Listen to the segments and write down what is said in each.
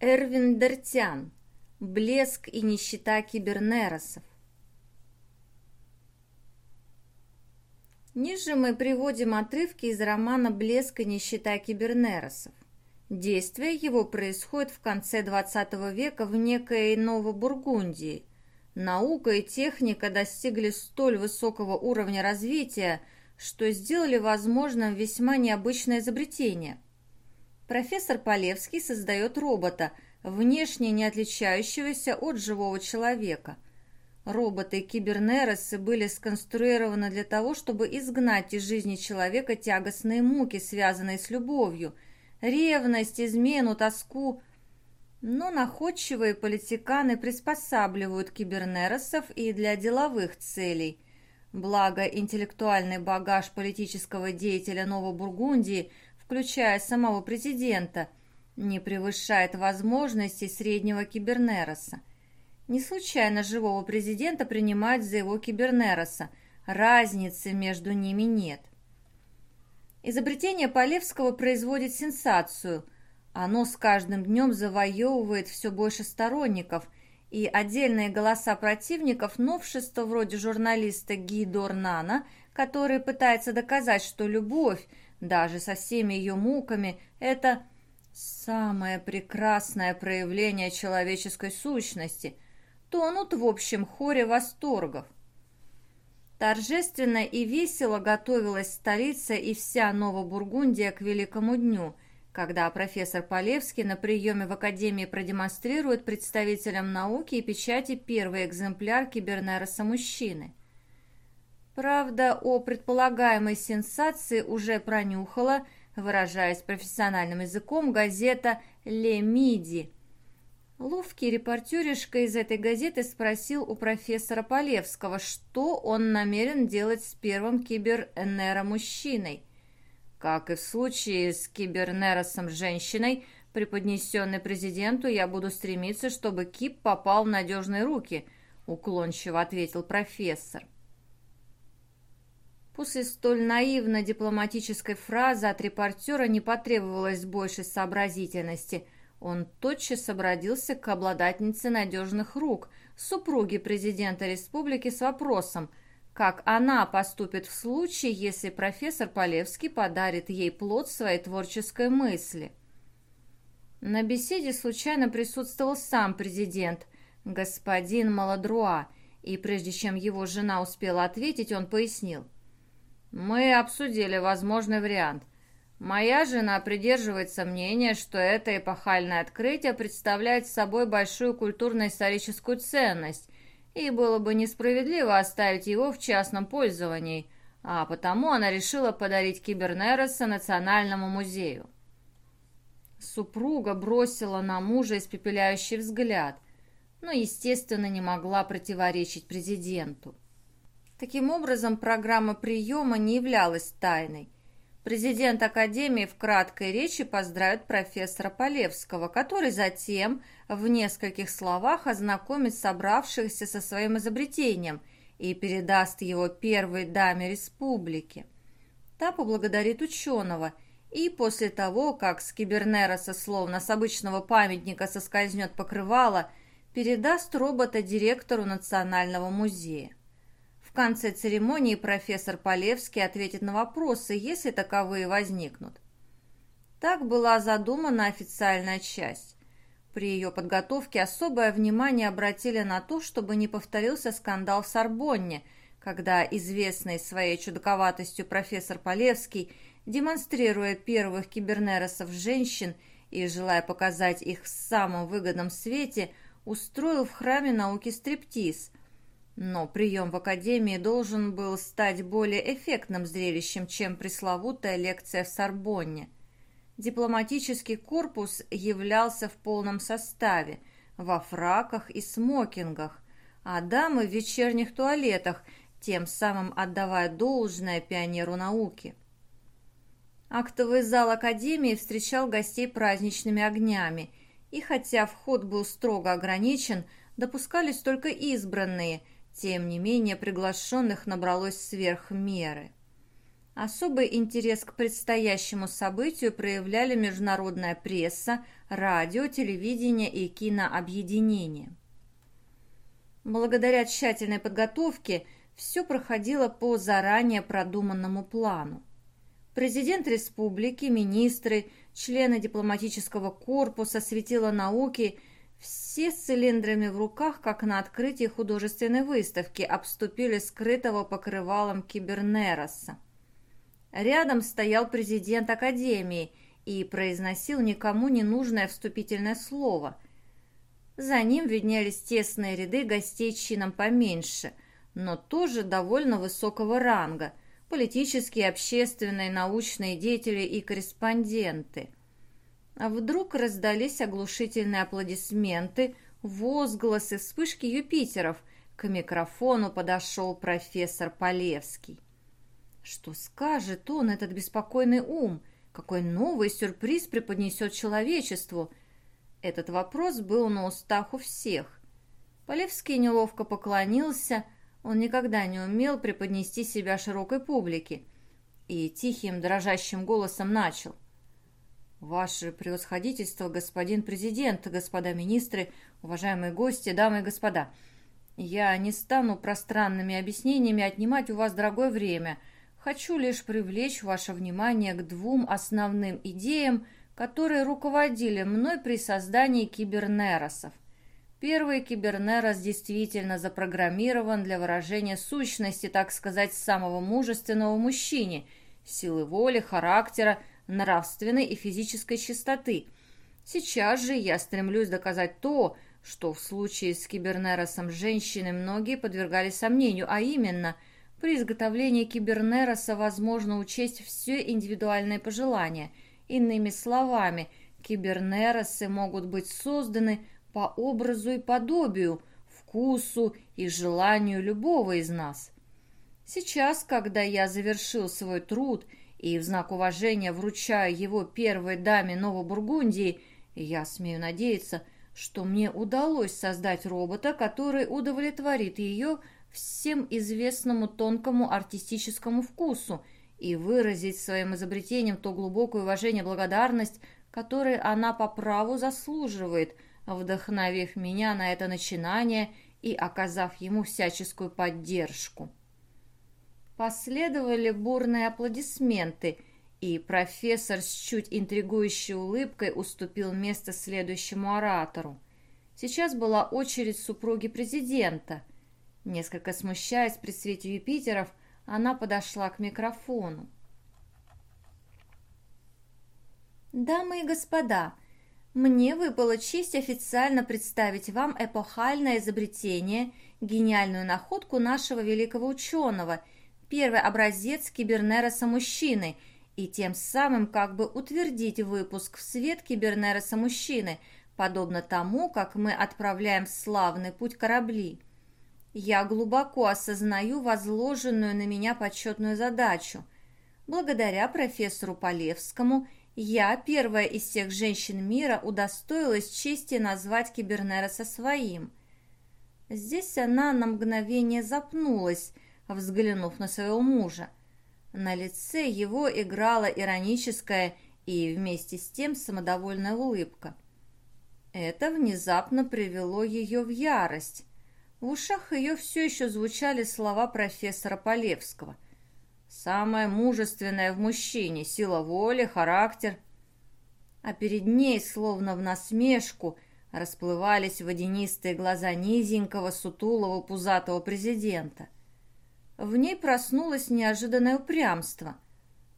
Эрвин Дертян. Блеск и нищета кибернеросов. Ниже мы приводим отрывки из романа «Блеск и нищета кибернеросов». Действие его происходит в конце XX века в некой Новобургундии. Наука и техника достигли столь высокого уровня развития, что сделали возможным весьма необычное изобретение – профессор Полевский создает робота, внешне не отличающегося от живого человека. Роботы-кибернеросы были сконструированы для того, чтобы изгнать из жизни человека тягостные муки, связанные с любовью, ревность, измену, тоску. Но находчивые политиканы приспосабливают кибернеросов и для деловых целей. Благо, интеллектуальный багаж политического деятеля Новобургундии – включая самого президента, не превышает возможностей среднего кибернероса. Не случайно живого президента принимают за его кибернероса, разницы между ними нет. Изобретение Полевского производит сенсацию. Оно с каждым днем завоевывает все больше сторонников, и отдельные голоса противников новшества вроде журналиста Ги Дорнана, который пытается доказать, что любовь – даже со всеми ее муками, это самое прекрасное проявление человеческой сущности, тонут в общем хоре восторгов. Торжественно и весело готовилась столица и вся Новобургундия к великому дню, когда профессор Полевский на приеме в Академии продемонстрирует представителям науки и печати первый экземпляр кибернероса мужчины. Правда, о предполагаемой сенсации уже пронюхала, выражаясь профессиональным языком, газета «Ле Миди». Ловкий репортеришка из этой газеты спросил у профессора Полевского, что он намерен делать с первым кибернеромужчиной. Как и в случае с кибернеросом-женщиной, преподнесенной президенту, я буду стремиться, чтобы КИП попал в надежные руки, уклончиво ответил профессор. После столь наивно-дипломатической фразы от репортера не потребовалось больше сообразительности. Он тотчас обратился к обладательнице надежных рук, супруге президента республики с вопросом, как она поступит в случае, если профессор Полевский подарит ей плод своей творческой мысли. На беседе случайно присутствовал сам президент, господин Маладруа, и прежде чем его жена успела ответить, он пояснил – мы обсудили возможный вариант. Моя жена придерживается мнения, что это эпохальное открытие представляет собой большую культурно-историческую ценность, и было бы несправедливо оставить его в частном пользовании, а потому она решила подарить Кибернероса Национальному музею. Супруга бросила на мужа испепеляющий взгляд, но, естественно, не могла противоречить президенту. Таким образом, программа приема не являлась тайной. Президент Академии в краткой речи поздравит профессора Полевского, который затем в нескольких словах ознакомит собравшихся со своим изобретением и передаст его первой даме республики. Та поблагодарит ученого, и после того, как с кибернероса, словно с обычного памятника, соскользнет покрывало, передаст робота директору Национального музея конце церемонии профессор Полевский ответит на вопросы, если таковые возникнут. Так была задумана официальная часть. При ее подготовке особое внимание обратили на то, чтобы не повторился скандал в Сорбонне, когда известный своей чудаковатостью профессор Полевский, демонстрируя первых кибернеросов женщин и желая показать их в самом выгодном свете, устроил в храме науки стриптиз – но прием в академии должен был стать более эффектным зрелищем, чем пресловутая лекция в Сорбонне. Дипломатический корпус являлся в полном составе, во фраках и смокингах, а дамы в вечерних туалетах, тем самым отдавая должное пионеру науки. Актовый зал Академии встречал гостей праздничными огнями, и хотя вход был строго ограничен, допускались только избранные – тем не менее, приглашенных набралось сверх меры. Особый интерес к предстоящему событию проявляли международная пресса, радио, телевидение и кинообъединение. Благодаря тщательной подготовке все проходило по заранее продуманному плану. Президент республики, министры, члены дипломатического корпуса, светила науки – все с цилиндрами в руках, как на открытии художественной выставки, обступили скрытого покрывалом кибернероса. Рядом стоял президент Академии и произносил никому не нужное вступительное слово. За ним виднелись тесные ряды гостей чином поменьше, но тоже довольно высокого ранга – политические, общественные, научные деятели и корреспонденты. А вдруг раздались оглушительные аплодисменты, возгласы, вспышки Юпитеров. К микрофону подошел профессор Полевский. Что скажет он, этот беспокойный ум? Какой новый сюрприз преподнесет человечеству? Этот вопрос был на устах у всех. Полевский неловко поклонился, он никогда не умел преподнести себя широкой публике, и тихим, дрожащим голосом начал. «Ваше превосходительство, господин президент, господа министры, уважаемые гости, дамы и господа, я не стану пространными объяснениями отнимать у вас дорогое время – Хочу лишь привлечь ваше внимание к двум основным идеям, которые руководили мной при создании кибернеросов. Первый кибернерос действительно запрограммирован для выражения сущности, так сказать, самого мужественного мужчине, силы воли, характера, нравственной и физической чистоты. Сейчас же я стремлюсь доказать то, что в случае с кибернеросом женщины многие подвергали сомнению, а именно – при изготовлении кибернероса возможно учесть все индивидуальные пожелания. Иными словами, кибернеросы могут быть созданы по образу и подобию, вкусу и желанию любого из нас. Сейчас, когда я завершил свой труд и в знак уважения вручаю его первой даме Новобургундии, я смею надеяться, что мне удалось создать робота, который удовлетворит ее всем известному тонкому артистическому вкусу и выразить своим изобретением то глубокое уважение и благодарность, которые она по праву заслуживает, вдохновив меня на это начинание и оказав ему всяческую поддержку. Последовали бурные аплодисменты, и профессор с чуть интригующей улыбкой уступил место следующему оратору. Сейчас была очередь супруги президента – Несколько смущаясь при свете Юпитеров, она подошла к микрофону. «Дамы и господа, мне выпала честь официально представить вам эпохальное изобретение, гениальную находку нашего великого ученого, первый образец кибернероса мужчины, и тем самым как бы утвердить выпуск в свет кибернероса мужчины, подобно тому, как мы отправляем в славный путь корабли. Я глубоко осознаю возложенную на меня почетную задачу. Благодаря профессору Полевскому я, первая из всех женщин мира, удостоилась чести назвать Кибернероса своим. Здесь она на мгновение запнулась, взглянув на своего мужа. На лице его играла ироническая и вместе с тем самодовольная улыбка. Это внезапно привело ее в ярость. В ушах ее все еще звучали слова профессора Полевского. «Самое мужественное в мужчине – сила воли, характер». А перед ней, словно в насмешку, расплывались водянистые глаза низенького, сутулого, пузатого президента. В ней проснулось неожиданное упрямство.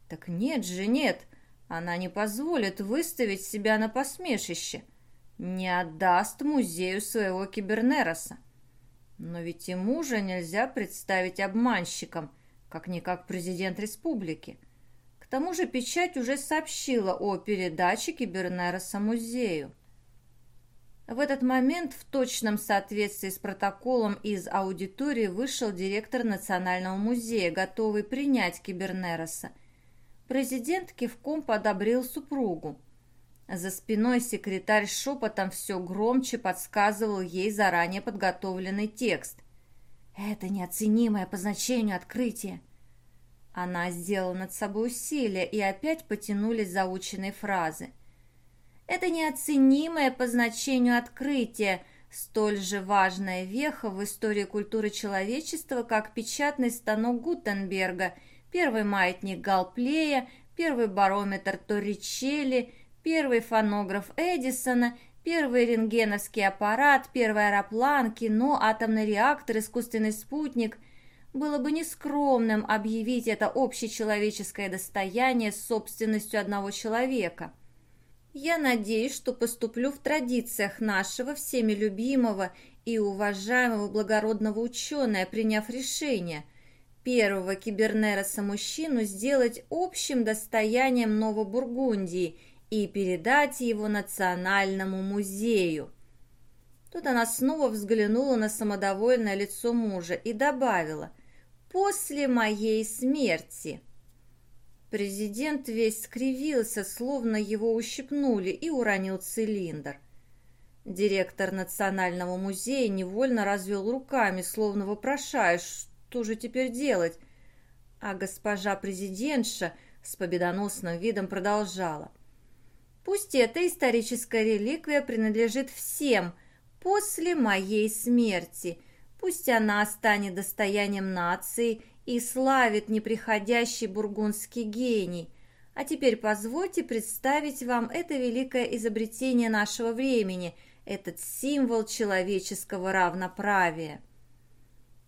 Так нет же, нет, она не позволит выставить себя на посмешище, не отдаст музею своего кибернероса. Но ведь и мужа нельзя представить обманщиком, как-никак президент республики. К тому же печать уже сообщила о передаче Кибернероса музею. В этот момент в точном соответствии с протоколом из аудитории вышел директор Национального музея, готовый принять Кибернероса. Президент кивком подобрил супругу. За спиной секретарь шепотом все громче подсказывал ей заранее подготовленный текст. «Это неоценимое по значению открытие». Она сделала над собой усилие, и опять потянулись заученные фразы. Это неоценимое по значению открытие, столь же важная веха в истории культуры человечества, как печатный станок Гутенберга, первый маятник Галплея, первый барометр Торричелли, первый фонограф Эдисона, первый рентгеновский аппарат, первый аэроплан, кино, атомный реактор, искусственный спутник – было бы нескромным объявить это общечеловеческое достояние собственностью одного человека. Я надеюсь, что поступлю в традициях нашего всеми любимого и уважаемого благородного ученого, приняв решение первого кибернероса-мужчину сделать общим достоянием Новобургундии и передать его Национальному музею. Тут она снова взглянула на самодовольное лицо мужа и добавила «после моей смерти». Президент весь скривился, словно его ущипнули, и уронил цилиндр. Директор Национального музея невольно развел руками, словно вопрошая, что же теперь делать. А госпожа президентша с победоносным видом продолжала. «Пусть эта историческая реликвия принадлежит всем после моей смерти. Пусть она станет достоянием нации и славит неприходящий бургундский гений. А теперь позвольте представить вам это великое изобретение нашего времени, этот символ человеческого равноправия.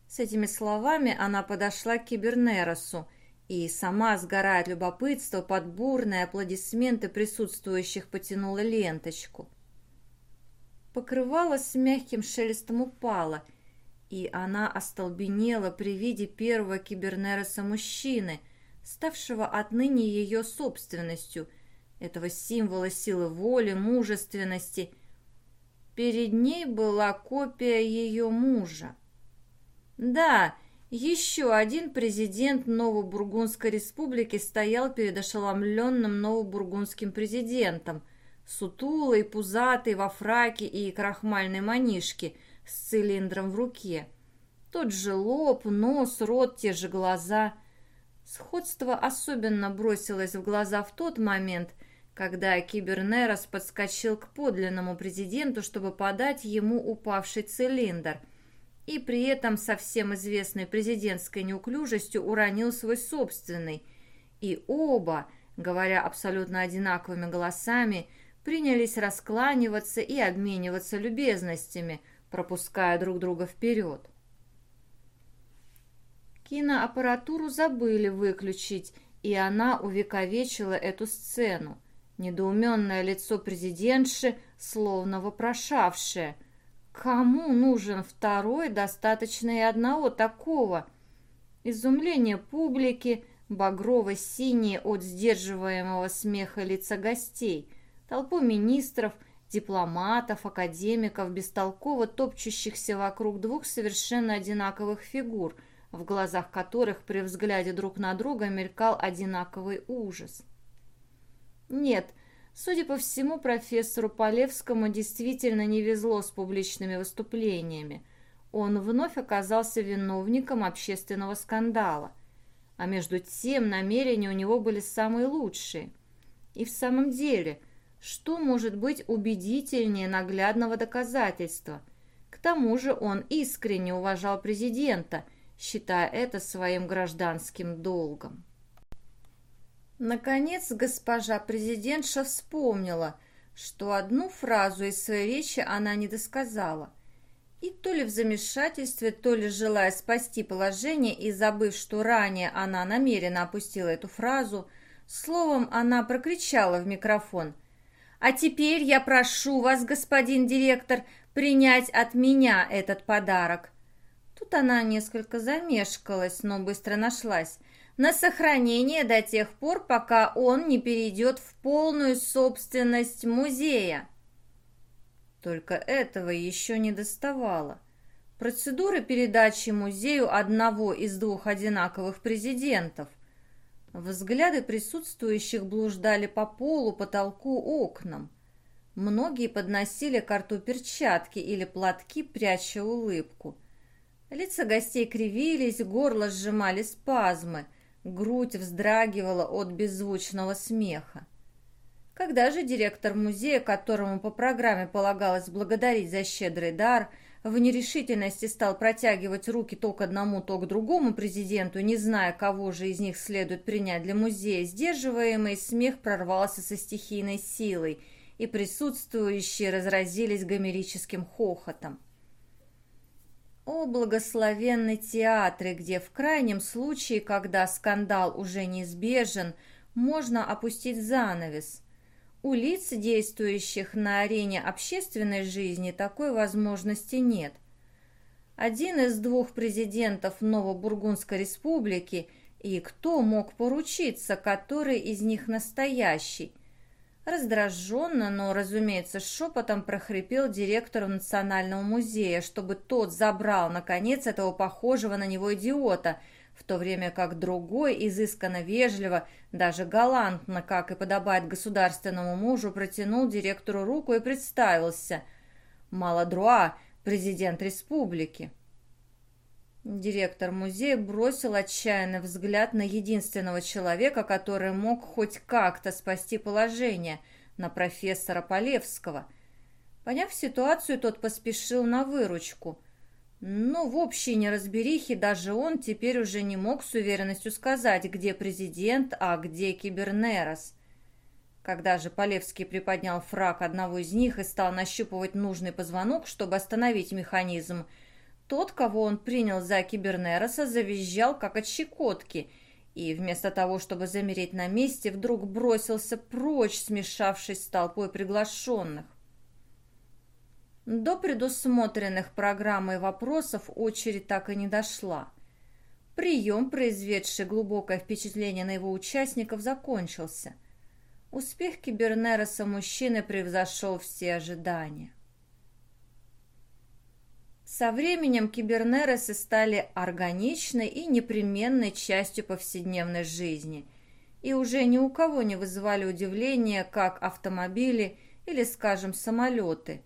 С этими словами она подошла к Кибернеросу и, сама сгорая от любопытства, под бурные аплодисменты присутствующих потянула ленточку. Покрывало с мягким шелестом упало, и она остолбенела при виде первого кибернероса-мужчины, ставшего отныне ее собственностью, этого символа силы воли, мужественности. Перед ней была копия ее мужа. Да, еще один президент Новобургундской республики стоял перед ошеломленным новобургундским президентом, сутулый, пузатый, во фраке и крахмальной манишке – с цилиндром в руке. Тот же лоб, нос, рот, те же глаза. Сходство особенно бросилось в глаза в тот момент, когда Кибернерос подскочил к подлинному президенту, чтобы подать ему упавший цилиндр, и при этом со всем известной президентской неуклюжестью уронил свой собственный. И оба, говоря абсолютно одинаковыми голосами, принялись раскланиваться и обмениваться любезностями – пропуская друг друга вперед. Киноаппаратуру забыли выключить, и она увековечила эту сцену. Недоуменное лицо президентши, словно вопрошавшее, «Кому нужен второй, достаточно и одного такого?» Изумление публики, багрово-синие от сдерживаемого смеха лица гостей, толпу министров – дипломатов, академиков, бестолково топчущихся вокруг двух совершенно одинаковых фигур, в глазах которых при взгляде друг на друга мелькал одинаковый ужас. Нет, судя по всему, профессору Полевскому действительно не везло с публичными выступлениями. Он вновь оказался виновником общественного скандала. А между тем намерения у него были самые лучшие. И в самом деле – что может быть убедительнее наглядного доказательства? К тому же он искренне уважал президента, считая это своим гражданским долгом. Наконец госпожа президентша вспомнила, что одну фразу из своей речи она не досказала. И то ли в замешательстве, то ли желая спасти положение и забыв, что ранее она намеренно опустила эту фразу, словом, она прокричала в микрофон – а теперь я прошу вас, господин директор, принять от меня этот подарок». Тут она несколько замешкалась, но быстро нашлась. На сохранение до тех пор, пока он не перейдет в полную собственность музея. Только этого еще не доставало. Процедура передачи музею одного из двух одинаковых президентов – Взгляды присутствующих блуждали по полу, потолку, окнам. Многие подносили к рту перчатки или платки, пряча улыбку. Лица гостей кривились, горло сжимали спазмы. Грудь вздрагивала от беззвучного смеха. Когда же директор музея, которому по программе полагалось благодарить за щедрый дар, в нерешительности стал протягивать руки то к одному, то к другому президенту, не зная, кого же из них следует принять для музея, сдерживаемый смех прорвался со стихийной силой, и присутствующие разразились гомерическим хохотом. О благословенный театре, где в крайнем случае, когда скандал уже неизбежен, можно опустить занавес. У лиц, действующих на арене общественной жизни, такой возможности нет. Один из двух президентов Новобургундской республики, и кто мог поручиться, который из них настоящий – Раздраженно, но, разумеется, шепотом прохрипел директору Национального музея, чтобы тот забрал, наконец, этого похожего на него идиота, в то время как другой, изысканно вежливо, даже галантно, как и подобает государственному мужу, протянул директору руку и представился. Маладруа, президент республики. Директор музея бросил отчаянный взгляд на единственного человека, который мог хоть как-то спасти положение, на профессора Полевского. Поняв ситуацию, тот поспешил на выручку. Но в общей неразберихе даже он теперь уже не мог с уверенностью сказать, где президент, а где кибернерос. Когда же Полевский приподнял фраг одного из них и стал нащупывать нужный позвонок, чтобы остановить механизм, тот, кого он принял за кибернероса, завизжал, как от щекотки, и вместо того, чтобы замереть на месте, вдруг бросился прочь, смешавшись с толпой приглашенных. До предусмотренных программой вопросов очередь так и не дошла. Прием, произведший глубокое впечатление на его участников, закончился. Успех кибернероса мужчины превзошел все ожидания. Со временем кибернеросы стали органичной и непременной частью повседневной жизни, и уже ни у кого не вызывали удивления, как автомобили или, скажем, самолеты.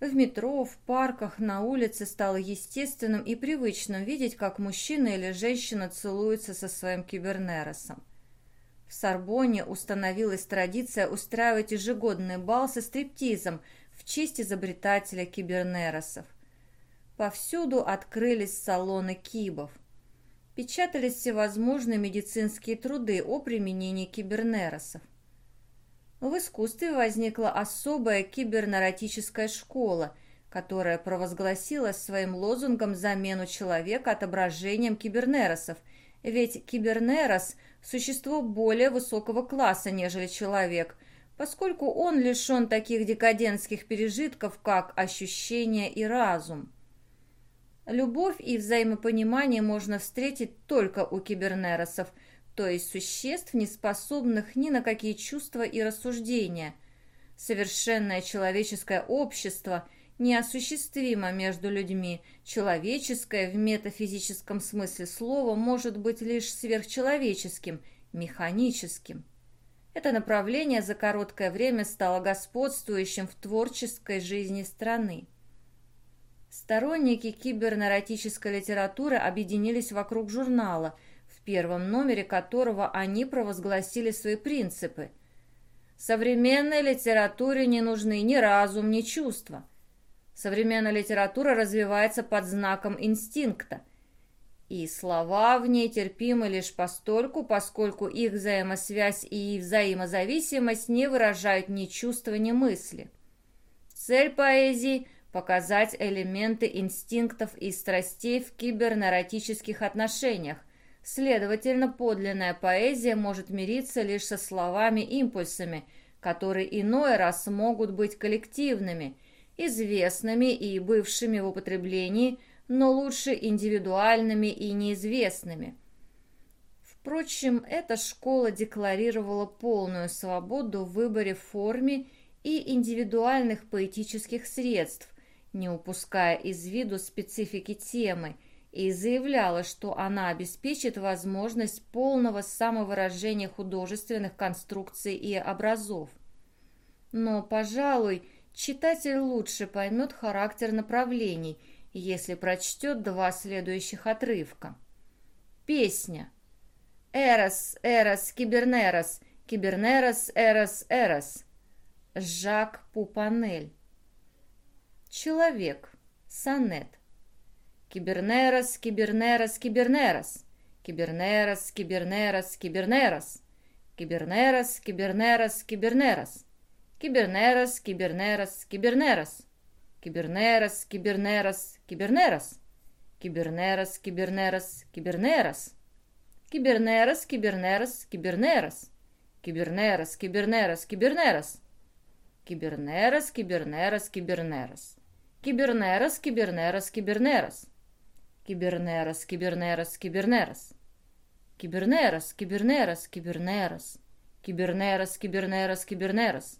В метро, в парках, на улице стало естественным и привычным видеть, как мужчина или женщина целуются со своим кибернеросом. В Сорбоне установилась традиция устраивать ежегодный бал со стриптизом в честь изобретателя кибернеросов. Повсюду открылись салоны кибов. Печатались всевозможные медицинские труды о применении кибернеросов. В искусстве возникла особая кибернаротическая школа, которая провозгласила своим лозунгом замену человека отображением кибернеросов, ведь кибернерос – существо более высокого класса, нежели человек, поскольку он лишен таких декадентских пережитков, как ощущение и разум. Любовь и взаимопонимание можно встретить только у кибернеросов, то есть существ, не способных ни на какие чувства и рассуждения. Совершенное человеческое общество неосуществимо между людьми. Человеческое в метафизическом смысле слова может быть лишь сверхчеловеческим, механическим. Это направление за короткое время стало господствующим в творческой жизни страны. Сторонники кибернаротической литературы объединились вокруг журнала, первом номере которого они провозгласили свои принципы. Современной литературе не нужны ни разум, ни чувства. Современная литература развивается под знаком инстинкта. И слова в ней терпимы лишь постольку, поскольку их взаимосвязь и взаимозависимость не выражают ни чувства, ни мысли. Цель поэзии – показать элементы инстинктов и страстей в кибернаротических отношениях. Следовательно, подлинная поэзия может мириться лишь со словами-импульсами, которые иной раз могут быть коллективными, известными и бывшими в употреблении, но лучше индивидуальными и неизвестными. Впрочем, эта школа декларировала полную свободу в выборе форме и индивидуальных поэтических средств, не упуская из виду специфики темы, и заявляла, что она обеспечит возможность полного самовыражения художественных конструкций и образов. Но, пожалуй, читатель лучше поймет характер направлений, если прочтет два следующих отрывка. Песня. Эрос, эрос, кибернерос, кибернерос, эрос, эрос. Жак Пупанель. Человек. Сонет. Kiberneras, kiberneras, kiberneras. Kiberneras, kiberneras, kiberneras. Kiberneras, kiberneras, kiberneras. Kiberneras, kiberneras, kiberneras. Kiberneras, kiberneras, kiberneras. Kiberneras, kiberneras, kiberneras. Kiberneras, kiberneras, kiberneras. Kiberneras, kiberneras, kiberneras. Kiberneras, kiberneras, kiberneras. Kiberneras, kiberneras, kiberneras. Кибернерос, кибернерос, кибернерос. Кибернерос, кибернерос, кибернерос. Кибернерос, кибернерос, кибернерос.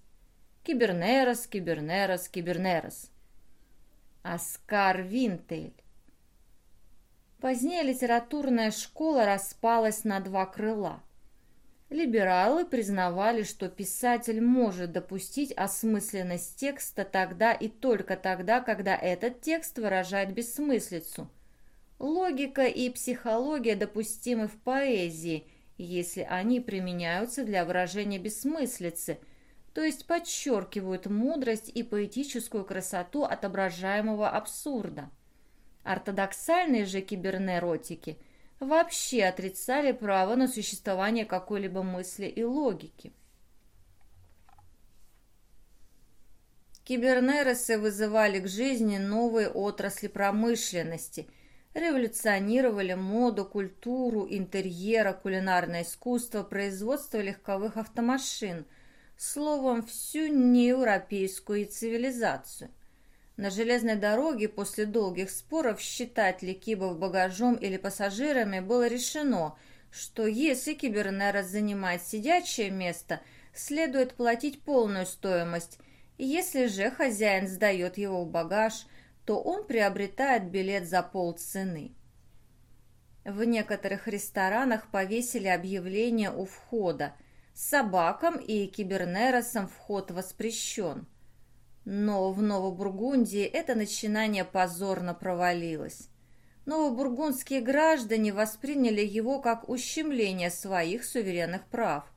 Кибернерос, кибернерос, кибернерос. Оскар Винтель. Позднее литературная школа распалась на два крыла. Либералы признавали, что писатель может допустить осмысленность текста тогда и только тогда, когда этот текст выражает бессмыслицу. Логика и психология допустимы в поэзии, если они применяются для выражения бессмыслицы, то есть подчеркивают мудрость и поэтическую красоту отображаемого абсурда. Ортодоксальные же кибернеротики вообще отрицали право на существование какой-либо мысли и логики. Кибернеросы вызывали к жизни новые отрасли промышленности, революционировали моду, культуру, интерьера, кулинарное искусство, производство легковых автомашин, словом, всю неевропейскую цивилизацию. На железной дороге после долгих споров считать ли кибов багажом или пассажирами было решено, что если кибернерос занимает сидячее место, следует платить полную стоимость, если же хозяин сдает его в багаж, то он приобретает билет за полцены. В некоторых ресторанах повесили объявление у входа «Собакам и кибернеросам вход воспрещен». Но в Новобургундии это начинание позорно провалилось. Новобургундские граждане восприняли его как ущемление своих суверенных прав.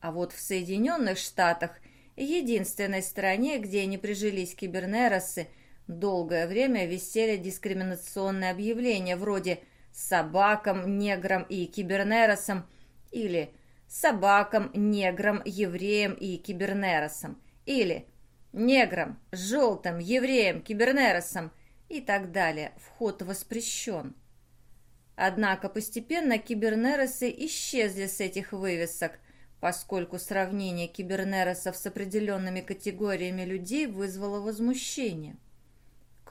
А вот в Соединенных Штатах, единственной стране, где не прижились кибернеросы, долгое время висели дискриминационные объявления вроде «собакам, неграм и кибернеросам» или «собакам, неграм, евреям и кибернеросам» или неграм, желтым, евреям, кибернеросам и так далее. Вход воспрещен. Однако постепенно кибернеросы исчезли с этих вывесок, поскольку сравнение кибернеросов с определенными категориями людей вызвало возмущение.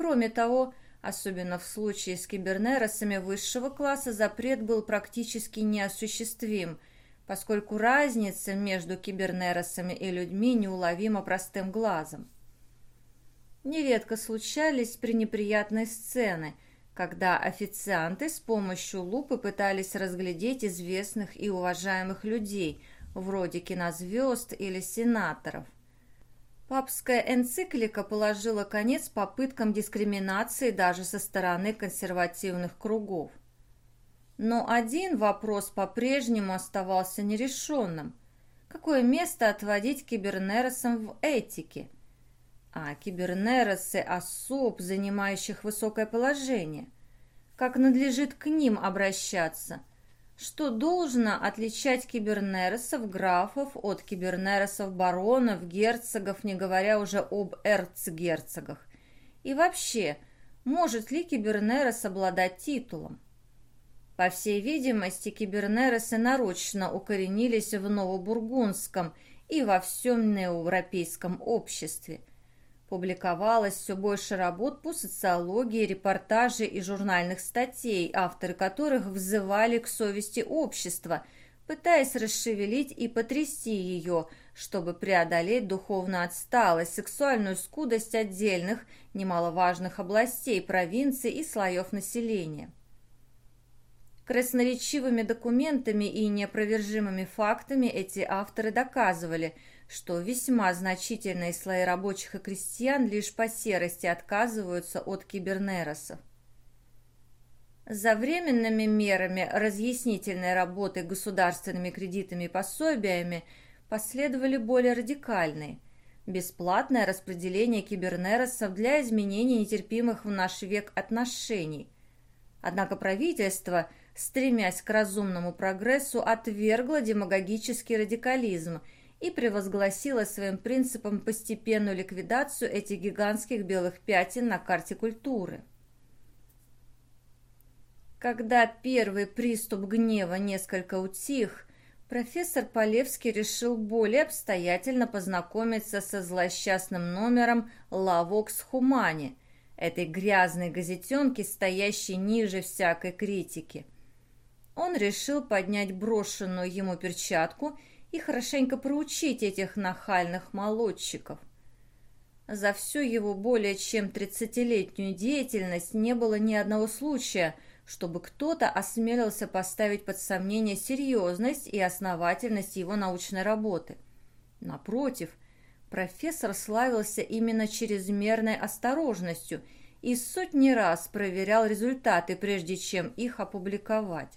Кроме того, особенно в случае с кибернеросами высшего класса, запрет был практически неосуществим – поскольку разница между кибернеросами и людьми неуловима простым глазом. Нередко случались пренеприятные сцены, когда официанты с помощью лупы пытались разглядеть известных и уважаемых людей, вроде кинозвезд или сенаторов. Папская энциклика положила конец попыткам дискриминации даже со стороны консервативных кругов. Но один вопрос по-прежнему оставался нерешенным. Какое место отводить кибернеросам в этике? А кибернеросы – особ, занимающих высокое положение. Как надлежит к ним обращаться? Что должно отличать кибернеросов, графов от кибернеросов, баронов, герцогов, не говоря уже об эрцгерцогах? И вообще, может ли кибернерос обладать титулом? По всей видимости, кибернеросы нарочно укоренились в Новобургундском и во всем неевропейском обществе. Публиковалось все больше работ по социологии, репортажей и журнальных статей, авторы которых взывали к совести общества, пытаясь расшевелить и потрясти ее, чтобы преодолеть духовно отсталость, сексуальную скудость отдельных, немаловажных областей, провинций и слоев населения. Красноречивыми документами и неопровержимыми фактами эти авторы доказывали, что весьма значительные слои рабочих и крестьян лишь по серости отказываются от кибернеросов. За временными мерами разъяснительной работы государственными кредитами и пособиями последовали более радикальные – бесплатное распределение кибернеросов для изменения нетерпимых в наш век отношений. Однако правительство, стремясь к разумному прогрессу, отвергло демагогический радикализм и превозгласило своим принципом постепенную ликвидацию этих гигантских белых пятен на карте культуры. Когда первый приступ гнева несколько утих, профессор Полевский решил более обстоятельно познакомиться со злосчастным номером «Лавокс Хумани», этой грязной газетенки, стоящей ниже всякой критики. Он решил поднять брошенную ему перчатку и хорошенько проучить этих нахальных молодчиков. За всю его более чем тридцатилетнюю деятельность не было ни одного случая – чтобы кто-то осмелился поставить под сомнение серьезность и основательность его научной работы. Напротив, профессор славился именно чрезмерной осторожностью и сотни раз проверял результаты, прежде чем их опубликовать.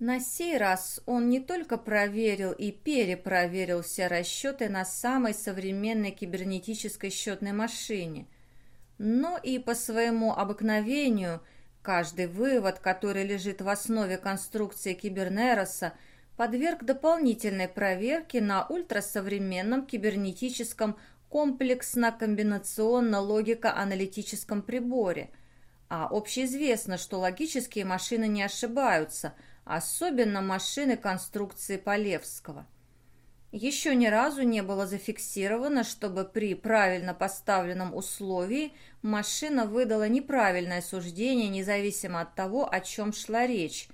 На сей раз он не только проверил и перепроверил все расчеты на самой современной кибернетической счетной машине, но и по своему обыкновению – Каждый вывод, который лежит в основе конструкции Кибернероса, подверг дополнительной проверке на ультрасовременном кибернетическом комплексно-комбинационно-логико-аналитическом приборе. А общеизвестно, что логические машины не ошибаются, особенно машины конструкции Полевского. Еще ни разу не было зафиксировано, чтобы при правильно поставленном условии машина выдала неправильное суждение, независимо от того, о чем шла речь,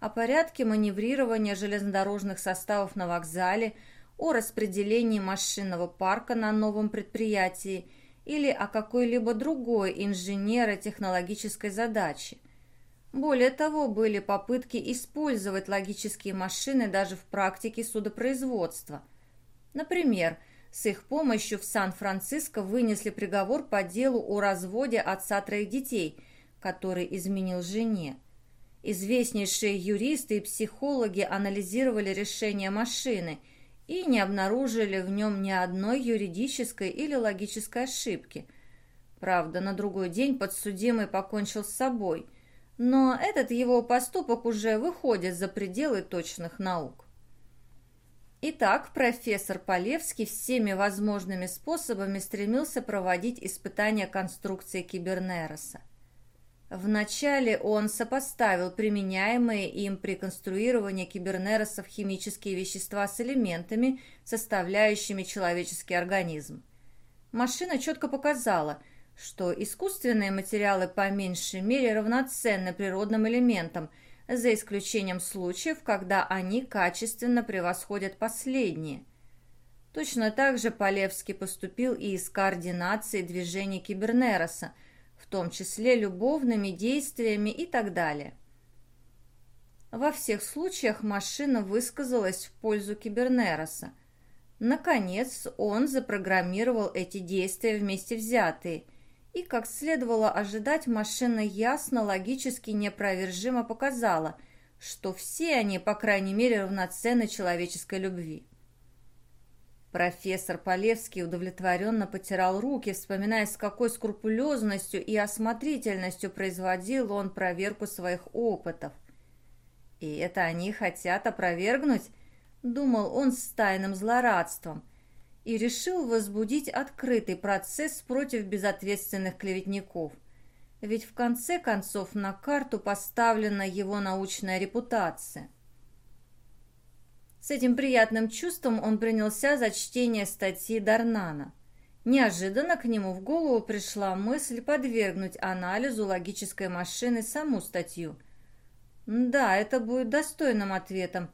о порядке маневрирования железнодорожных составов на вокзале, о распределении машинного парка на новом предприятии или о какой-либо другой инженеро-технологической задаче. Более того, были попытки использовать логические машины даже в практике судопроизводства. Например, с их помощью в Сан-Франциско вынесли приговор по делу о разводе отца троих детей, который изменил жене. Известнейшие юристы и психологи анализировали решение машины и не обнаружили в нем ни одной юридической или логической ошибки. Правда, на другой день подсудимый покончил с собой – но этот его поступок уже выходит за пределы точных наук. Итак, профессор Полевский всеми возможными способами стремился проводить испытания конструкции Кибернероса. Вначале он сопоставил применяемые им при конструировании кибернеросов химические вещества с элементами, составляющими человеческий организм. Машина четко показала – что искусственные материалы по меньшей мере равноценны природным элементам, за исключением случаев, когда они качественно превосходят последние. Точно так же Полевский поступил и с координацией движений Кибернероса, в том числе любовными действиями и так далее. Во всех случаях машина высказалась в пользу Кибернероса. Наконец, он запрограммировал эти действия вместе взятые – и, как следовало ожидать, машина ясно, логически, неопровержимо показала, что все они, по крайней мере, равноценны человеческой любви. Профессор Полевский удовлетворенно потирал руки, вспоминая, с какой скрупулезностью и осмотрительностью производил он проверку своих опытов. «И это они хотят опровергнуть?» — думал он с тайным злорадством — и решил возбудить открытый процесс против безответственных клеветников. Ведь в конце концов на карту поставлена его научная репутация. С этим приятным чувством он принялся за чтение статьи Дарнана. Неожиданно к нему в голову пришла мысль подвергнуть анализу логической машины саму статью. Да, это будет достойным ответом.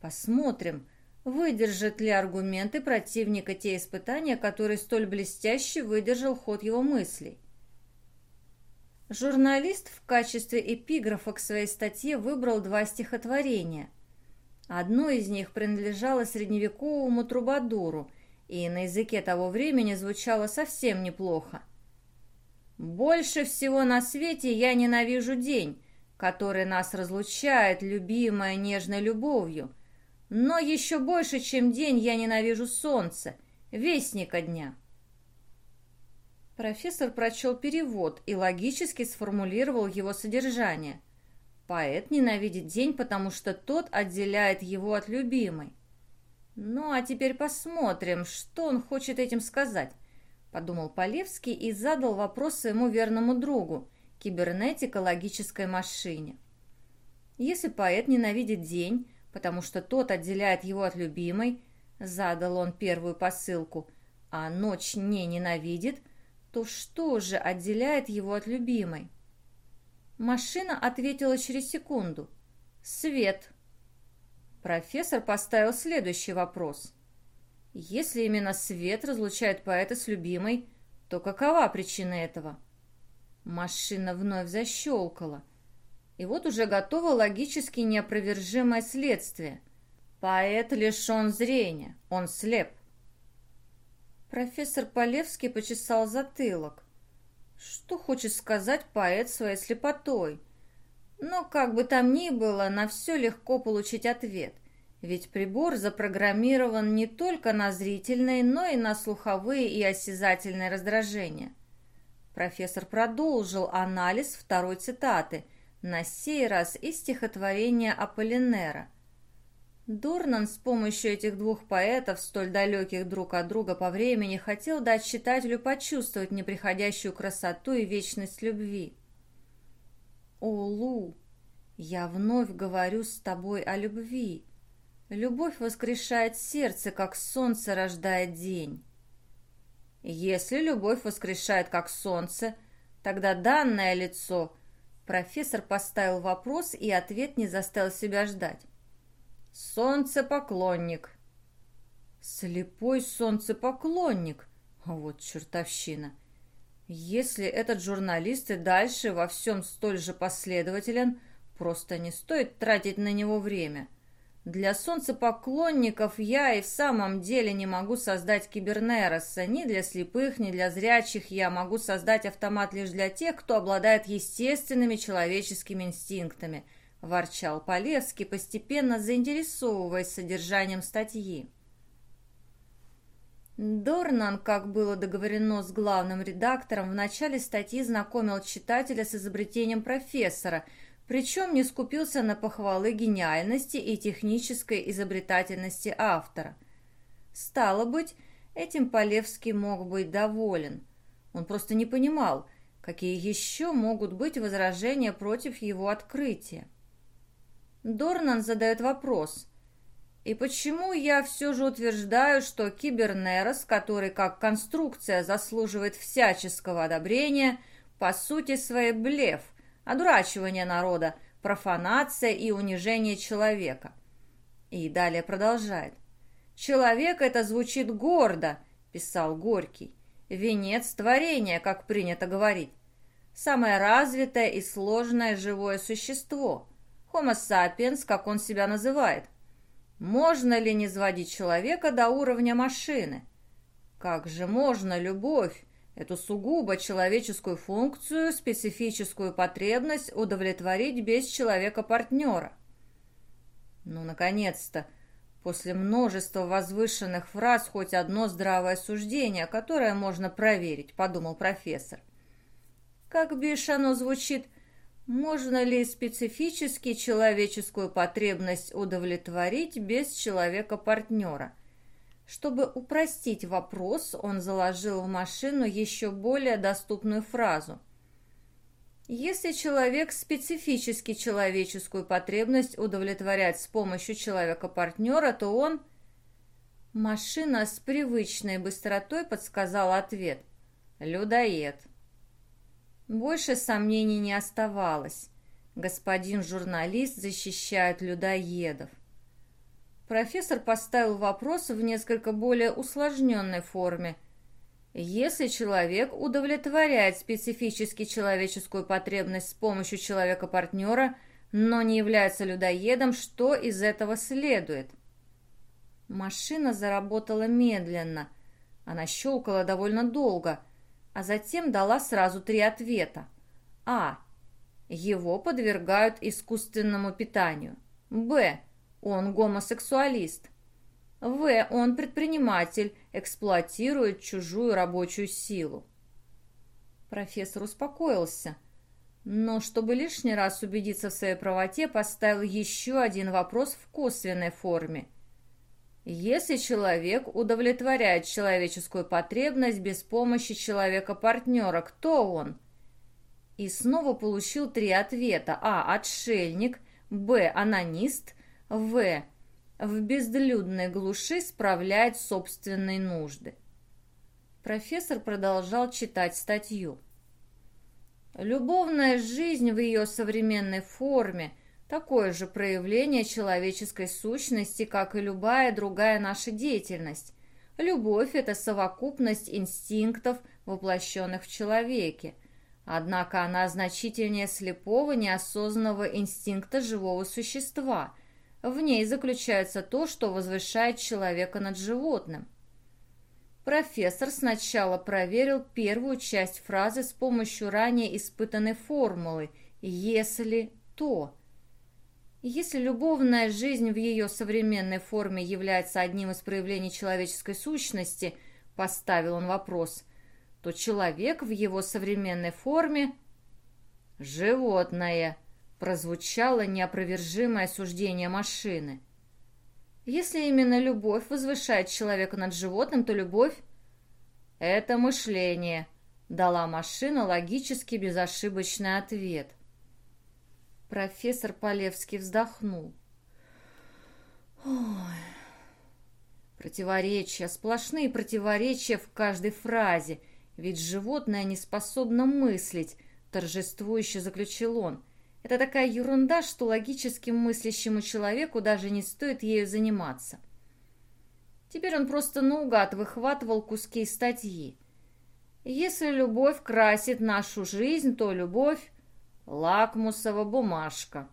Посмотрим, Выдержат ли аргументы противника те испытания, которые столь блестяще выдержал ход его мыслей? Журналист в качестве эпиграфа к своей статье выбрал два стихотворения. Одно из них принадлежало средневековому трубадуру и на языке того времени звучало совсем неплохо. Больше всего на свете я ненавижу день, который нас разлучает, любимая нежной любовью. Но еще больше, чем день, я ненавижу солнце, вестника дня. Профессор прочел перевод и логически сформулировал его содержание. Поэт ненавидит день, потому что тот отделяет его от любимой. Ну, а теперь посмотрим, что он хочет этим сказать, подумал Полевский и задал вопрос своему верному другу, кибернетико-логической машине. Если поэт ненавидит день, потому что тот отделяет его от любимой, задал он первую посылку, а ночь не ненавидит, то что же отделяет его от любимой? Машина ответила через секунду. Свет. Профессор поставил следующий вопрос. Если именно свет разлучает поэта с любимой, то какова причина этого? Машина вновь защелкала. И вот уже готово логически неопровержимое следствие. Поэт лишен зрения, он слеп. Профессор Полевский почесал затылок. Что хочет сказать поэт своей слепотой? Но как бы там ни было, на все легко получить ответ, ведь прибор запрограммирован не только на зрительные, но и на слуховые и осязательные раздражения. Профессор продолжил анализ второй цитаты, на сей раз из стихотворения Аполлинера – Дурнан с помощью этих двух поэтов, столь далеких друг от друга по времени, хотел дать читателю почувствовать неприходящую красоту и вечность любви. «О, Лу, я вновь говорю с тобой о любви. Любовь воскрешает сердце, как солнце рождает день». Если любовь воскрешает как солнце, тогда данное лицо... Профессор поставил вопрос, и ответ не заставил себя ждать. Солнцепоклонник. Слепой солнцепоклонник. Вот чертовщина. Если этот журналист и дальше во всем столь же последователен, просто не стоит тратить на него время. Для солнцепоклонников я и в самом деле не могу создать кибернероса. Ни для слепых, ни для зрячих я могу создать автомат лишь для тех, кто обладает естественными человеческими инстинктами –— ворчал Полевский, постепенно заинтересовываясь содержанием статьи. Дорнан, как было договорено с главным редактором, в начале статьи знакомил читателя с изобретением профессора, причем не скупился на похвалы гениальности и технической изобретательности автора. Стало быть, этим Полевский мог быть доволен. Он просто не понимал, какие еще могут быть возражения против его открытия. Дорнан задает вопрос. И почему я все же утверждаю, что кибернерос, который как конструкция заслуживает всяческого одобрения, по сути своей блеф, одурачивание народа, профанация и унижение человека. И далее продолжает. «Человек это звучит гордо», – писал Горький. «Венец творения, как принято говорить. Самое развитое и сложное живое существо – Homo sapiens, как он себя называет. Можно ли не сводить человека до уровня машины? Как же можно любовь, эту сугубо человеческую функцию, специфическую потребность удовлетворить без человека-партнера? Ну, наконец-то, после множества возвышенных фраз хоть одно здравое суждение, которое можно проверить, подумал профессор. Как бишь оно звучит – можно ли специфически человеческую потребность удовлетворить без человека-партнера? Чтобы упростить вопрос, он заложил в машину еще более доступную фразу. Если человек специфически человеческую потребность удовлетворяет с помощью человека-партнера, то он... Машина с привычной быстротой подсказала ответ. Людоед. Больше сомнений не оставалось. Господин журналист защищает людоедов. Профессор поставил вопрос в несколько более усложненной форме. Если человек удовлетворяет специфически человеческую потребность с помощью человека-партнера, но не является людоедом, что из этого следует? Машина заработала медленно. Она щелкала довольно долго – а затем дала сразу три ответа. А. Его подвергают искусственному питанию. Б. Он гомосексуалист. В. Он предприниматель, эксплуатирует чужую рабочую силу. Профессор успокоился, но, чтобы лишний раз убедиться в своей правоте, поставил еще один вопрос в косвенной форме. Если человек удовлетворяет человеческую потребность без помощи человека-партнера, кто он? И снова получил три ответа. А. Отшельник. Б. Анонист. В в безлюдной глуши справляет собственные нужды. Профессор продолжал читать статью. Любовная жизнь в ее современной форме – такое же проявление человеческой сущности, как и любая другая наша деятельность. Любовь – это совокупность инстинктов, воплощенных в человеке. Однако она значительнее слепого, неосознанного инстинкта живого существа – в ней заключается то, что возвышает человека над животным. Профессор сначала проверил первую часть фразы с помощью ранее испытанной формулы «если то». Если любовная жизнь в ее современной форме является одним из проявлений человеческой сущности, поставил он вопрос, то человек в его современной форме – животное – прозвучало неопровержимое суждение машины. Если именно любовь возвышает человека над животным, то любовь — это мышление, дала машина логически безошибочный ответ. Профессор Полевский вздохнул. Ой, противоречия, сплошные противоречия в каждой фразе, ведь животное не способно мыслить, торжествующе заключил он. Это такая ерунда, что логически мыслящему человеку даже не стоит ею заниматься. Теперь он просто наугад выхватывал куски статьи. Если любовь красит нашу жизнь, то любовь – лакмусова бумажка.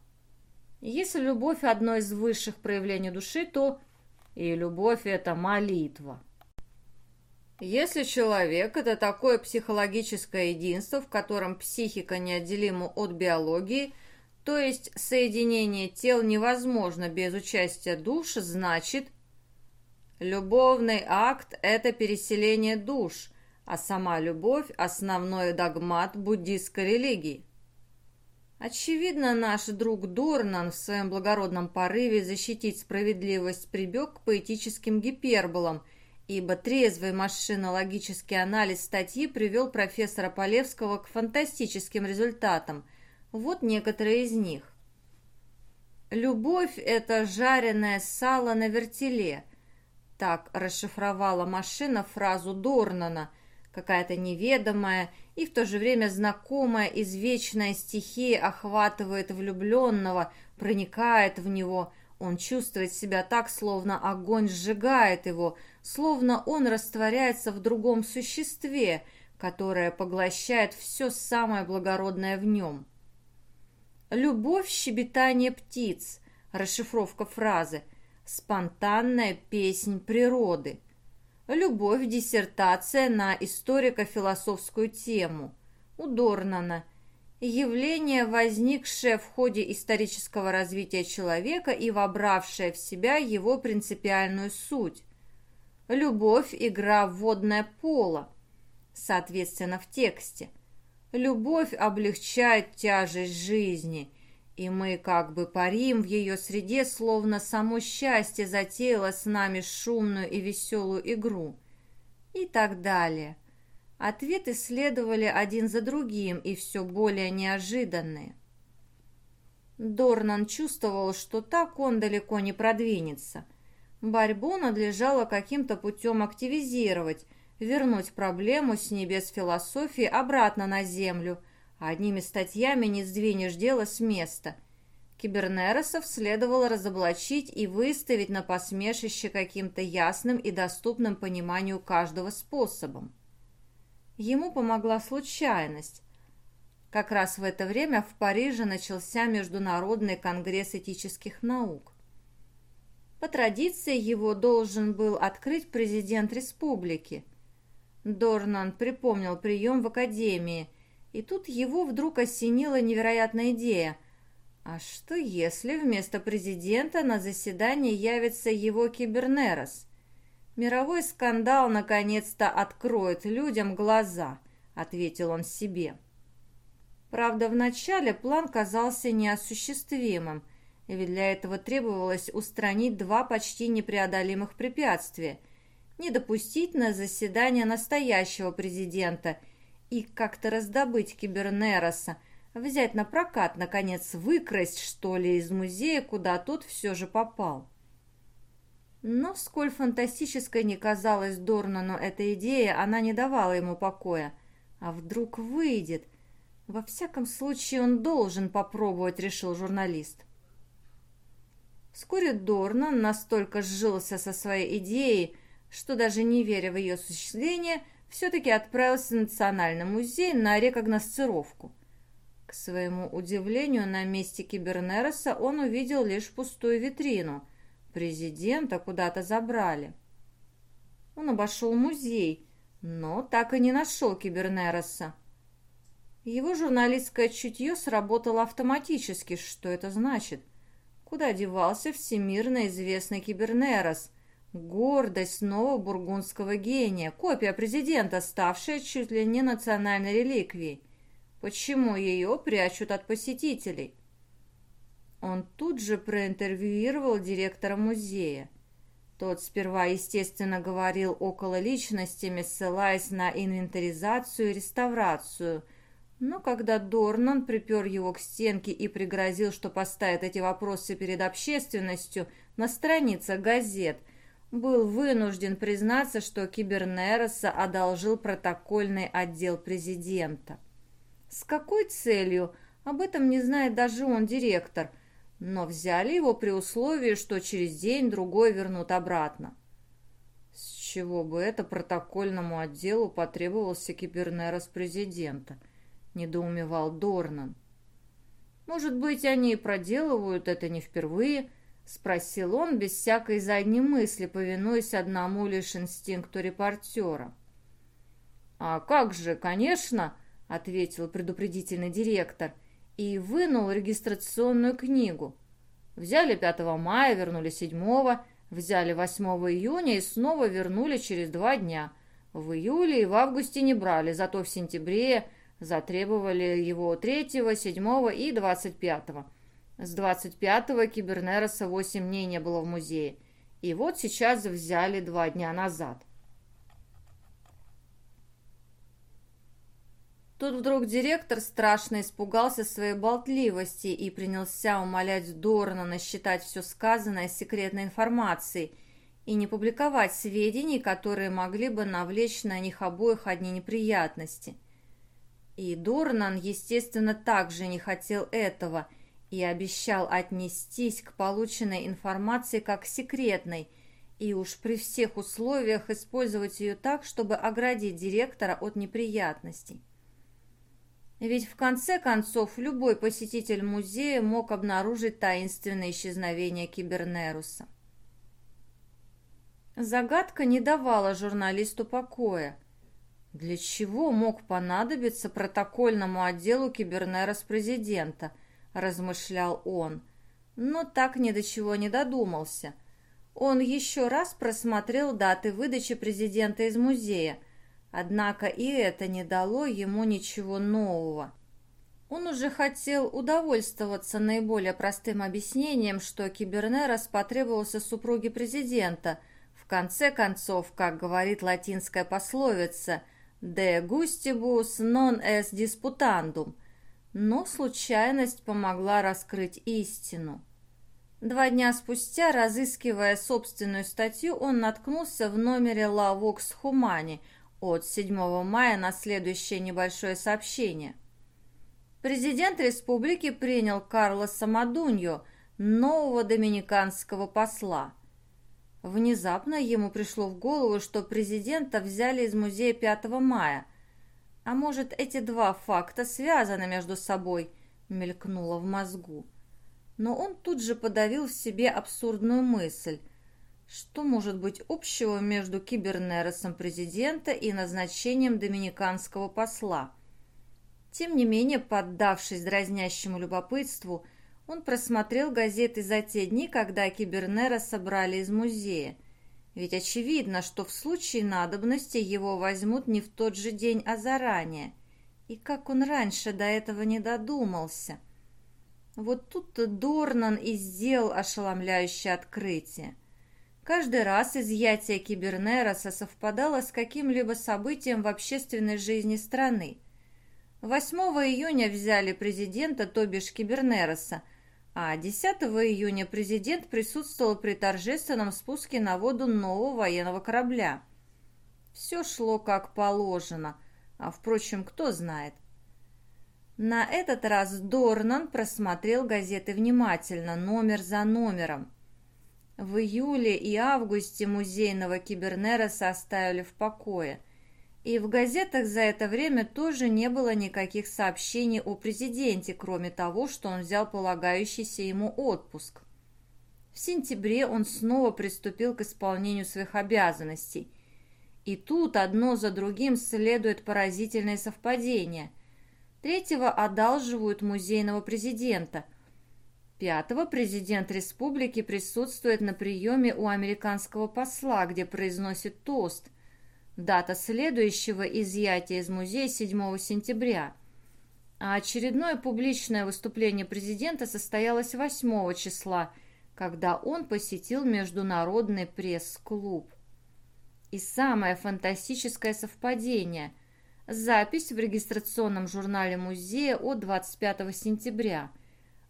Если любовь – одно из высших проявлений души, то и любовь – это молитва. Если человек – это такое психологическое единство, в котором психика неотделима от биологии, то есть соединение тел невозможно без участия душ, значит, любовный акт – это переселение душ, а сама любовь – основной догмат буддийской религии. Очевидно, наш друг Дорнан в своем благородном порыве защитить справедливость прибег к поэтическим гиперболам – ибо трезвый машинологический анализ статьи привел профессора Полевского к фантастическим результатам. Вот некоторые из них. «Любовь – это жареное сало на вертеле», так расшифровала машина фразу Дорнана, какая-то неведомая и в то же время знакомая извечная стихия охватывает влюбленного, проникает в него – он чувствует себя так, словно огонь сжигает его, словно он растворяется в другом существе, которое поглощает все самое благородное в нем. «Любовь – щебетание птиц», расшифровка фразы, «спонтанная песнь природы». «Любовь» – диссертация на историко-философскую тему. У Дорнана – явление, возникшее в ходе исторического развития человека и вобравшее в себя его принципиальную суть. Любовь – игра вводная пола, соответственно, в тексте. Любовь облегчает тяжесть жизни, и мы как бы парим в ее среде, словно само счастье затеяло с нами шумную и веселую игру. И так далее – Ответы следовали один за другим и все более неожиданные. Дорнан чувствовал, что так он далеко не продвинется. Борьбу надлежало каким-то путем активизировать, вернуть проблему с небес философии обратно на землю. Одними статьями не сдвинешь дело с места. Кибернеросов следовало разоблачить и выставить на посмешище каким-то ясным и доступным пониманию каждого способом. Ему помогла случайность. Как раз в это время в Париже начался Международный конгресс этических наук. По традиции его должен был открыть президент республики. Дорнан припомнил прием в академии, и тут его вдруг осенила невероятная идея. А что если вместо президента на заседание явится его кибернерос? Мировой скандал наконец-то откроет людям глаза, ответил он себе. Правда, вначале план казался неосуществимым, ведь для этого требовалось устранить два почти непреодолимых препятствия – не допустить на заседание настоящего президента и как-то раздобыть кибернероса, взять на прокат, наконец, выкрасть, что ли, из музея, куда тот все же попал. Но, сколь фантастической не казалась Дорнану эта идея, она не давала ему покоя. А вдруг выйдет? Во всяком случае, он должен попробовать, решил журналист. Вскоре Дорнан настолько сжился со своей идеей, что даже не веря в ее осуществление, все-таки отправился в Национальный музей на рекогносцировку. К своему удивлению, на месте Кибернероса он увидел лишь пустую витрину. Президента куда-то забрали. Он обошел музей, но так и не нашел Кибернероса. Его журналистское чутье сработало автоматически. Что это значит? Куда девался всемирно известный Кибернерос? Гордость нового бургундского гения, копия президента, ставшая чуть ли не национальной реликвией. Почему ее прячут от посетителей? Он тут же проинтервьюировал директора музея. Тот сперва, естественно, говорил около личностями, ссылаясь на инвентаризацию и реставрацию – но когда Дорнан припер его к стенке и пригрозил, что поставит эти вопросы перед общественностью на страницах газет, был вынужден признаться, что Кибернероса одолжил протокольный отдел президента. С какой целью? Об этом не знает даже он, директор. Но взяли его при условии, что через день-другой вернут обратно. С чего бы это протокольному отделу потребовался Кибернерос президента – недоумевал Дорнан. «Может быть, они проделывают это не впервые?» — спросил он без всякой задней мысли, повинуясь одному лишь инстинкту репортера. «А как же, конечно!» — ответил предупредительный директор и вынул регистрационную книгу. Взяли 5 мая, вернули 7 взяли 8 июня и снова вернули через два дня. В июле и в августе не брали, зато в сентябре Затребовали его 3, 7 и 25. С 25-го Кибернероса 8 дней не было в музее. И вот сейчас взяли два дня назад. Тут вдруг директор страшно испугался своей болтливости и принялся умолять Дорна насчитать все сказанное секретной информацией и не публиковать сведений, которые могли бы навлечь на них обоих одни неприятности. И Дорнан, естественно, также не хотел этого и обещал отнестись к полученной информации как секретной и уж при всех условиях использовать ее так, чтобы оградить директора от неприятностей. Ведь в конце концов любой посетитель музея мог обнаружить таинственное исчезновение Кибернеруса. Загадка не давала журналисту покоя. Для чего мог понадобиться протокольному отделу кибернерос президента, размышлял он, но так ни до чего не додумался. Он еще раз просмотрел даты выдачи президента из музея, однако и это не дало ему ничего нового. Он уже хотел удовольствоваться наиболее простым объяснением, что Кибернерос потребовался супруге президента. В конце концов, как говорит латинская пословица – de gustibus non est disputandum, но случайность помогла раскрыть истину. Два дня спустя, разыскивая собственную статью, он наткнулся в номере La Vox Humani от 7 мая на следующее небольшое сообщение. Президент республики принял Карлоса Мадуньо, нового доминиканского посла – Внезапно ему пришло в голову, что президента взяли из музея 5 мая. А может, эти два факта связаны между собой, мелькнуло в мозгу. Но он тут же подавил в себе абсурдную мысль. Что может быть общего между кибернеросом президента и назначением доминиканского посла? Тем не менее, поддавшись дразнящему любопытству, он просмотрел газеты за те дни, когда Кибернера собрали из музея. Ведь очевидно, что в случае надобности его возьмут не в тот же день, а заранее. И как он раньше до этого не додумался. Вот тут-то Дорнан и сделал ошеломляющее открытие. Каждый раз изъятие Кибернероса совпадало с каким-либо событием в общественной жизни страны. 8 июня взяли президента, то бишь Кибернероса, а 10 июня президент присутствовал при торжественном спуске на воду нового военного корабля. Все шло как положено, а, впрочем, кто знает. На этот раз Дорнан просмотрел газеты внимательно, номер за номером. В июле и августе музейного кибернероса оставили в покое. И в газетах за это время тоже не было никаких сообщений о президенте, кроме того, что он взял полагающийся ему отпуск. В сентябре он снова приступил к исполнению своих обязанностей. И тут одно за другим следует поразительное совпадение. Третьего одалживают музейного президента. Пятого президент республики присутствует на приеме у американского посла, где произносит тост. Дата следующего изъятия из музея 7 сентября. А очередное публичное выступление президента состоялось 8 числа, когда он посетил Международный пресс-клуб. И самое фантастическое совпадение – Запись в регистрационном журнале музея от 25 сентября.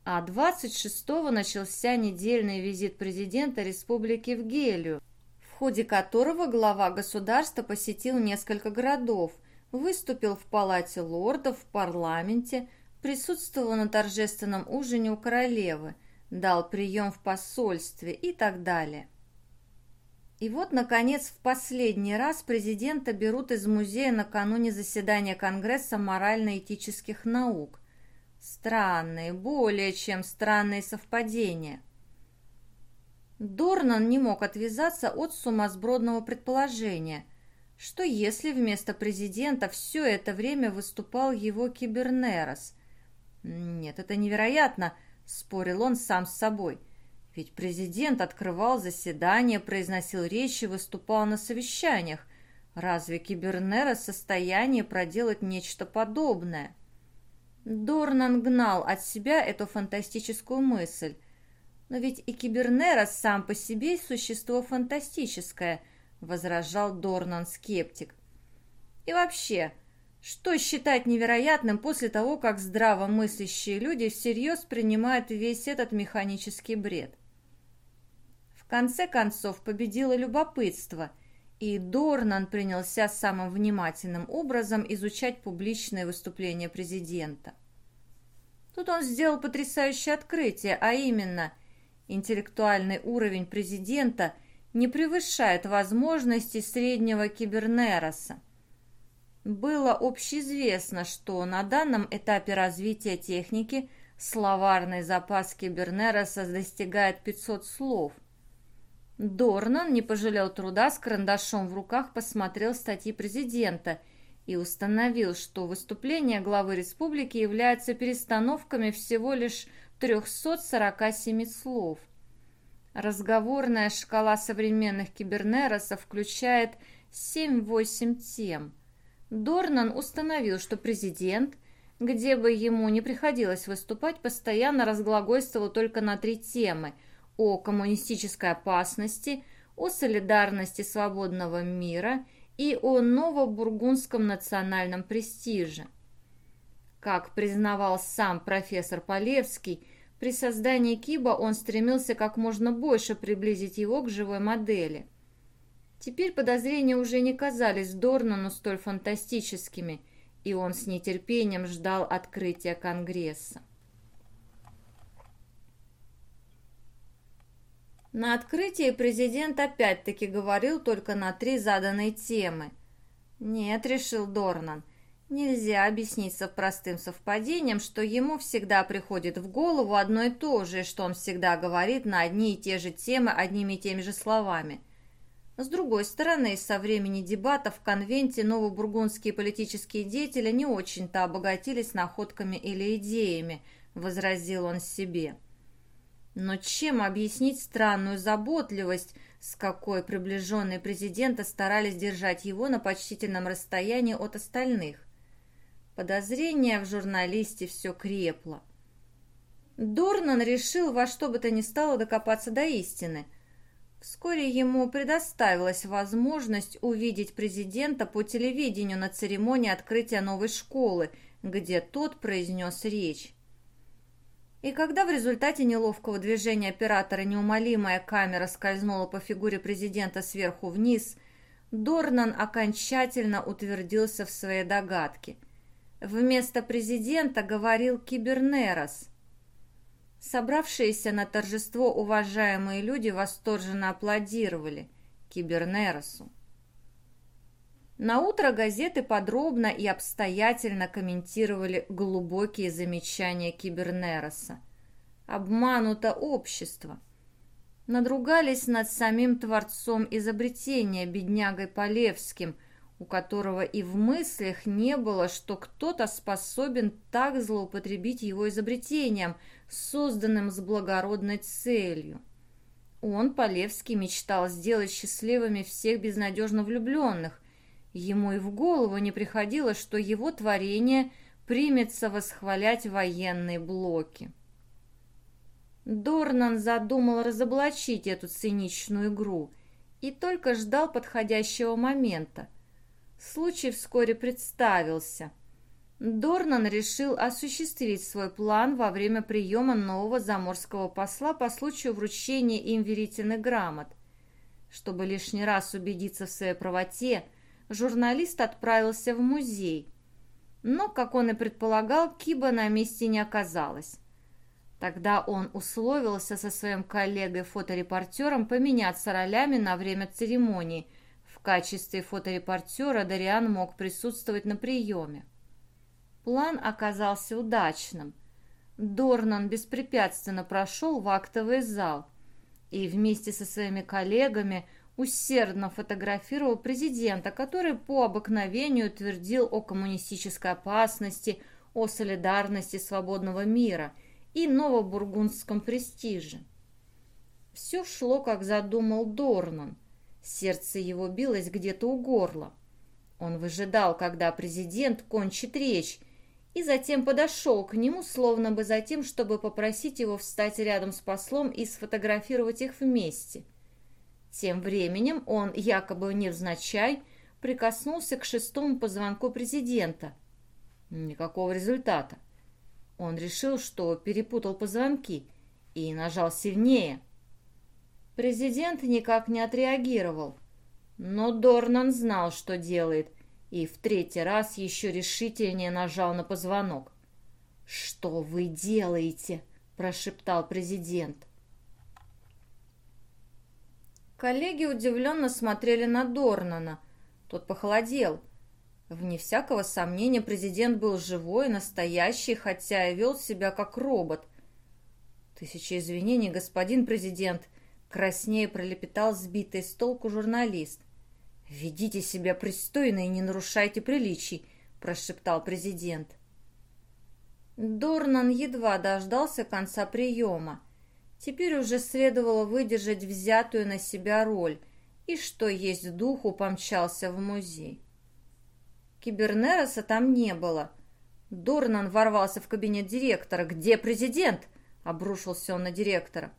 А 26 начался недельный визит президента республики в Гелию, в ходе которого глава государства посетил несколько городов, выступил в Палате лордов, в парламенте, присутствовал на торжественном ужине у королевы, дал прием в посольстве и так далее. И вот, наконец, в последний раз президента берут из музея накануне заседания Конгресса морально-этических наук. Странные, более чем странные совпадения. Дорнан не мог отвязаться от сумасбродного предположения, что если вместо президента все это время выступал его кибернерос. «Нет, это невероятно», — спорил он сам с собой — ведь президент открывал заседания, произносил речи, выступал на совещаниях. Разве Кибернера в состоянии проделать нечто подобное? Дорнан гнал от себя эту фантастическую мысль. Но ведь и Кибернера сам по себе существо фантастическое, возражал Дорнан скептик. И вообще, что считать невероятным после того, как здравомыслящие люди всерьез принимают весь этот механический бред? В конце концов победило любопытство, и Дорнан принялся самым внимательным образом изучать публичные выступления президента. Тут он сделал потрясающее открытие, а именно, интеллектуальный уровень президента не превышает возможностей среднего кибернероса. Было общеизвестно, что на данном этапе развития техники словарный запас кибернероса достигает 500 слов – Дорнан не пожалел труда, с карандашом в руках посмотрел статьи президента и установил, что выступления главы республики являются перестановками всего лишь 347 слов. Разговорная шкала современных кибернеросов включает 7-8 тем. Дорнан установил, что президент, где бы ему не приходилось выступать, постоянно разглагольствовал только на три темы – о коммунистической опасности, о солидарности свободного мира и о новобургундском национальном престиже. Как признавал сам профессор Полевский, при создании Киба он стремился как можно больше приблизить его к живой модели. Теперь подозрения уже не казались Дорнану столь фантастическими, и он с нетерпением ждал открытия Конгресса. На открытии президент опять-таки говорил только на три заданные темы. «Нет», — решил Дорнан, Нельзя объяснить простым совпадением, что ему всегда приходит в голову одно и то же, что он всегда говорит на одни и те же темы одними и теми же словами. С другой стороны, со времени дебатов в конвенте новобургундские политические деятели не очень-то обогатились находками или идеями, возразил он себе. Но чем объяснить странную заботливость, с какой приближенные президента старались держать его на почтительном расстоянии от остальных? Подозрение в журналисте все крепло. Дорнан решил во что бы то ни стало докопаться до истины. Вскоре ему предоставилась возможность увидеть президента по телевидению на церемонии открытия новой школы, где тот произнес речь. И когда в результате неловкого движения оператора неумолимая камера скользнула по фигуре президента сверху вниз, Дорнан окончательно утвердился в своей догадке. Вместо президента говорил Кибернерос. Собравшиеся на торжество уважаемые люди восторженно аплодировали Кибернеросу. На утро газеты подробно и обстоятельно комментировали глубокие замечания Кибернероса. Обмануто общество. Надругались над самим творцом изобретения, беднягой Полевским, у которого и в мыслях не было, что кто-то способен так злоупотребить его изобретением, созданным с благородной целью. Он, Полевский, мечтал сделать счастливыми всех безнадежно влюбленных. Ему и в голову не приходило, что его творение примется восхвалять военные блоки. Дорнан задумал разоблачить эту циничную игру и только ждал подходящего момента. Случай вскоре представился. Дорнан решил осуществить свой план во время приема нового заморского посла по случаю вручения им верительных грамот. Чтобы лишний раз убедиться в своей правоте, журналист отправился в музей. Но, как он и предполагал, Киба на месте не оказалось. Тогда он условился со своим коллегой-фоторепортером поменяться ролями на время церемонии – качестве фоторепортера Дариан мог присутствовать на приеме. План оказался удачным. Дорнан беспрепятственно прошел в актовый зал и вместе со своими коллегами усердно фотографировал президента, который по обыкновению твердил о коммунистической опасности, о солидарности свободного мира и новобургундском престиже. Все шло, как задумал Дорнан – Сердце его билось где-то у горла. Он выжидал, когда президент кончит речь, и затем подошел к нему, словно бы за тем, чтобы попросить его встать рядом с послом и сфотографировать их вместе. Тем временем он, якобы невзначай, прикоснулся к шестому позвонку президента. Никакого результата. Он решил, что перепутал позвонки, и нажал сильнее – Президент никак не отреагировал. Но Дорнан знал, что делает, и в третий раз еще решительнее нажал на позвонок. «Что вы делаете?» – прошептал президент. Коллеги удивленно смотрели на Дорнана. Тот похолодел. Вне всякого сомнения, президент был живой, настоящий, хотя и вел себя как робот. «Тысяча извинений, господин президент», Краснее пролепетал сбитый с толку журналист. «Ведите себя пристойно и не нарушайте приличий», – прошептал президент. Дорнан едва дождался конца приема. Теперь уже следовало выдержать взятую на себя роль, и что есть духу помчался в музей. Кибернероса там не было. Дорнан ворвался в кабинет директора. «Где президент?» – обрушился он на директора.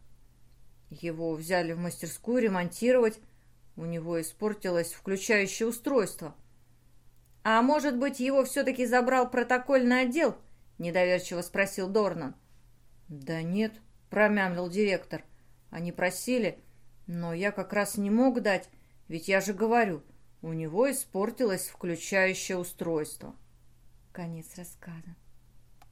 Его взяли в мастерскую ремонтировать. У него испортилось включающее устройство. «А может быть, его все-таки забрал протокольный отдел?» – недоверчиво спросил Дорнан. «Да нет», – промямлил директор. «Они просили, но я как раз не мог дать, ведь я же говорю, у него испортилось включающее устройство». Конец рассказа.